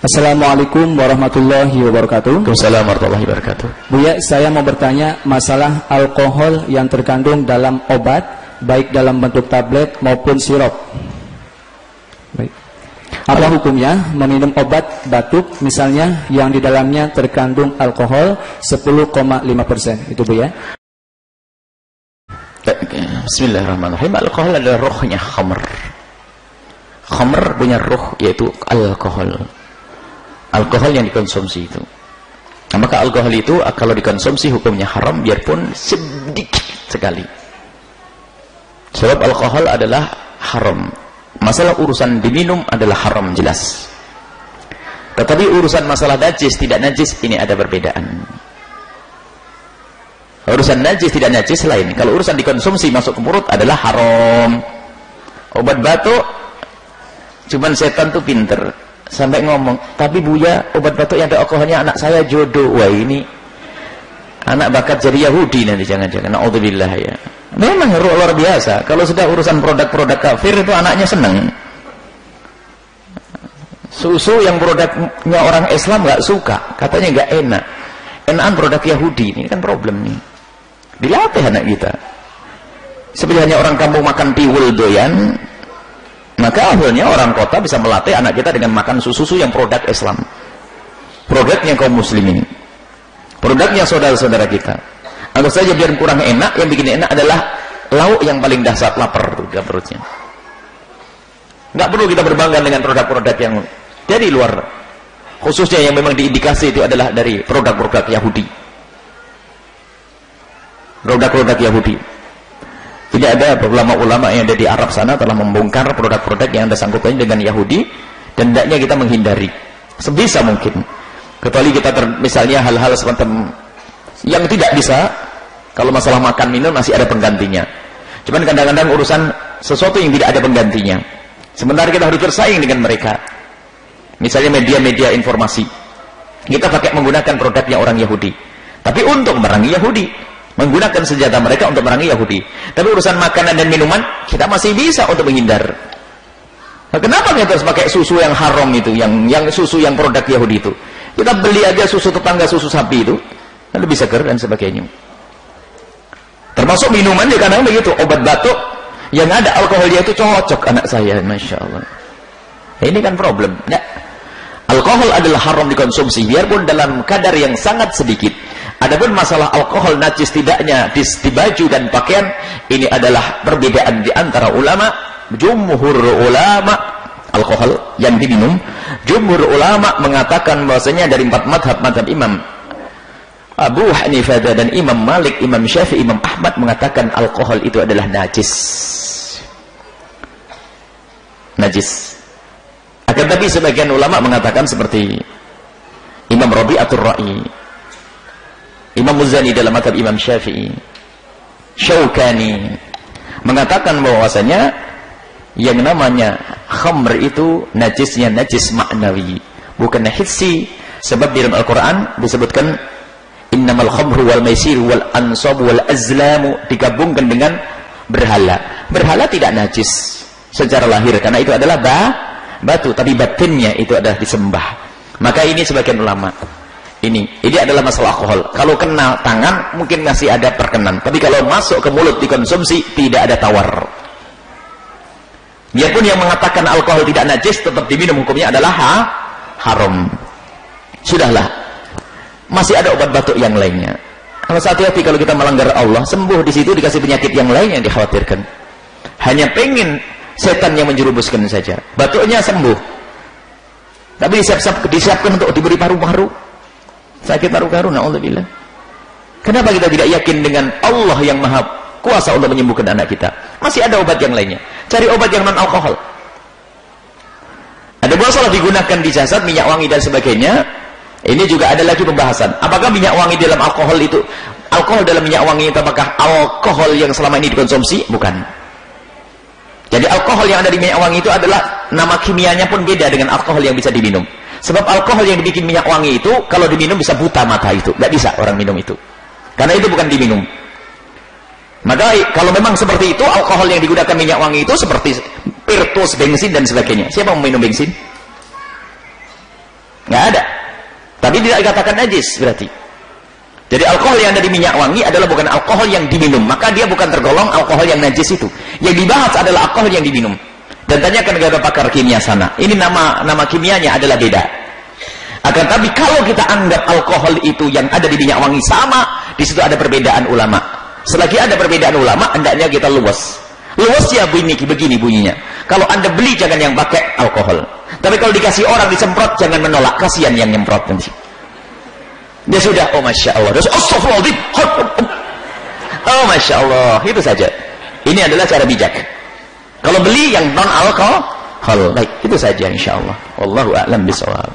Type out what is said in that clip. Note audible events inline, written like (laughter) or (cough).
Assalamualaikum warahmatullahi wabarakatuh. Waalaikumsalam warahmatullahi wabarakatuh. Buya, saya mau bertanya masalah alkohol yang terkandung dalam obat, baik dalam bentuk tablet maupun sirup. Baik. Apa hukumnya meminum obat batuk misalnya yang di dalamnya terkandung alkohol 10,5%? Itu Bu ya. Bismillahirrahmanirrahim. Alkohol adalah rohnya khamr. Khamr punya roh yaitu alkohol alkohol yang dikonsumsi itu. Nah, maka alkohol itu kalau dikonsumsi hukumnya haram biarpun sedikit sekali. Sebab alkohol adalah haram. Masalah urusan diminum adalah haram jelas. Tetapi urusan masalah najis tidak najis ini ada perbedaan. Urusan najis tidak najis lain. Kalau urusan dikonsumsi masuk ke mulut adalah haram. Obat batuk cuman setan tuh pinter sampai ngomong tapi Buya obat batuk yang ada alkoholnya anak saya jodoh. Wah ini anak bakat jadi Yahudi nanti jangan-jangan. Naudzubillah ya. Memang luar biasa. Kalau sudah urusan produk-produk kafir itu anaknya seneng. Susu yang produknya orang Islam nggak suka. Katanya nggak enak. Enakan produk Yahudi ini kan problem nih. Dilatih anak kita. Seperti hanya orang kampung makan tiwul doyan maka akhirnya orang kota bisa melatih anak kita dengan makan susu-susu yang produk Islam. Produknya kaum muslimin. Produknya saudara-saudara kita. Anggap saja biar kurang enak, yang bikin enak adalah lauk yang paling dahsyat lapar tuh perutnya. Nggak perlu kita berbangga dengan produk-produk yang dari luar. Khususnya yang memang diindikasi itu adalah dari produk-produk Yahudi. Produk-produk Yahudi. Tidak ada ulama-ulama yang ada di Arab sana telah membongkar produk-produk yang ada sangkutannya dengan Yahudi dan hendaknya kita menghindari sebisa mungkin. Kecuali kita ter, misalnya hal-hal semacam yang tidak bisa kalau masalah makan minum masih ada penggantinya. Cuman kadang-kadang urusan sesuatu yang tidak ada penggantinya. Sementara kita harus bersaing dengan mereka. Misalnya media-media informasi. Kita pakai menggunakan produknya orang Yahudi. Tapi untuk merangi Yahudi menggunakan senjata mereka untuk merangi Yahudi. Tapi urusan makanan dan minuman kita masih bisa untuk menghindar. Nah, kenapa kita harus pakai susu yang haram itu, yang yang susu yang produk Yahudi itu? Kita beli aja susu tetangga susu sapi itu, lebih segar dan sebagainya. Termasuk minuman ya kadang begitu, obat batuk yang ada alkoholnya itu cocok anak saya, masya Allah. Ini kan problem. Nah, alkohol adalah haram dikonsumsi, biarpun dalam kadar yang sangat sedikit. Adapun masalah alkohol najis tidaknya di, di baju dan pakaian ini adalah perbedaan di antara ulama jumhur ulama alkohol yang diminum jumhur ulama mengatakan bahwasanya dari empat madhab madhab imam Abu Hanifah dan Imam Malik, Imam Syafi'i, Imam Ahmad mengatakan alkohol itu adalah najis. Najis. Akan tapi sebagian ulama mengatakan seperti Imam Rabi'atul Ra'i, Imam Muzani dalam madhab Imam Syafi'i. Syaukani mengatakan bahwasanya yang namanya khamr itu najisnya najis maknawi bukan hissi sebab di dalam Al-Quran disebutkan innamal khamru wal maisir wal ansab wal azlamu digabungkan dengan berhala. Berhala tidak najis secara lahir karena itu adalah ba, batu. Tapi batinnya itu adalah disembah. Maka ini sebagian ulama ini ini adalah masalah alkohol. Kalau kena tangan mungkin masih ada perkenan. Tapi kalau masuk ke mulut dikonsumsi tidak ada tawar. Biarpun yang mengatakan alkohol tidak najis tetap diminum hukumnya adalah ha, haram. Sudahlah. Masih ada obat batuk yang lainnya. Kalau hati-hati kalau kita melanggar Allah. Sembuh di situ dikasih penyakit yang lain yang dikhawatirkan. Hanya pengen setan yang menjerumuskan saja. Batuknya sembuh. Tapi disiap disiapkan untuk diberi paru-paru sakit paru-paru naudzubillah. Kenapa kita tidak yakin dengan Allah yang maha kuasa untuk menyembuhkan anak kita? Masih ada obat yang lainnya. Cari obat yang non alkohol ada masalah digunakan di jasad minyak wangi dan sebagainya. Ini juga ada lagi pembahasan. Apakah minyak wangi dalam alkohol itu alkohol dalam minyak wangi itu apakah alkohol yang selama ini dikonsumsi? Bukan. Jadi alkohol yang ada di minyak wangi itu adalah nama kimianya pun beda dengan alkohol yang bisa diminum Sebab alkohol yang dibikin minyak wangi itu kalau diminum bisa buta mata itu. Tidak bisa orang minum itu. Karena itu bukan diminum. Maka kalau memang seperti itu alkohol yang digunakan minyak wangi itu seperti spiritus, bensin dan sebagainya. Siapa mau minum bensin? nggak ada tapi tidak dikatakan najis berarti jadi alkohol yang ada di minyak wangi adalah bukan alkohol yang diminum maka dia bukan tergolong alkohol yang najis itu yang dibahas adalah alkohol yang diminum dan tanyakan kepada pakar kimia sana. Ini nama nama kimianya adalah beda. Akan tapi kalau kita anggap alkohol itu yang ada di minyak wangi sama di situ ada perbedaan ulama. Selagi ada perbedaan ulama hendaknya kita luas. Luas ya bunyi begini bunyinya. Kalau anda beli jangan yang pakai alkohol. Tapi kalau dikasih orang disemprot jangan menolak. Kasihan yang nyemprot nanti. Dia sudah oh masya Allah. Astagfirullahaladzim (laughs) oh masya Allah. Itu saja. Ini adalah cara bijak kalau beli yang non alkohol baik itu saja insya Allah. Wallahu a'lam bisawab